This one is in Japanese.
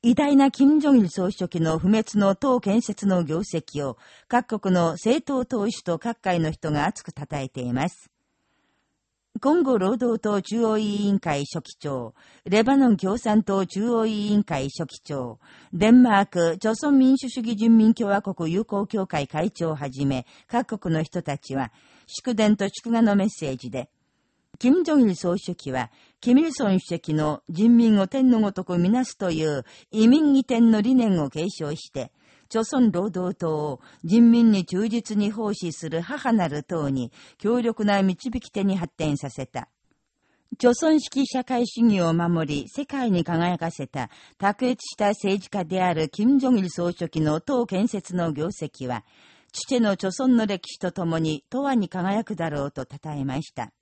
偉大な金正日総書記の不滅の党建設の業績を各国の政党党首と各界の人が熱く称えています。今後労働党中央委員会書記長、レバノン共産党中央委員会書記長、デンマーク、朝鮮民主主義人民共和国友好協会会長をはじめ、各国の人たちは、祝電と祝賀のメッセージで、金正日総書記は、キミルソン主席の人民を天のごとくみなすという移民義天の理念を継承して、朝鮮労働党を人民に忠実に奉仕する母なる党に強力な導き手に発展させた。朝鮮式社会主義を守り、世界に輝かせた、卓越した政治家である金正日総書記の党建設の業績は、父の朝鮮の歴史とともに、永遠に輝くだろうと称えました。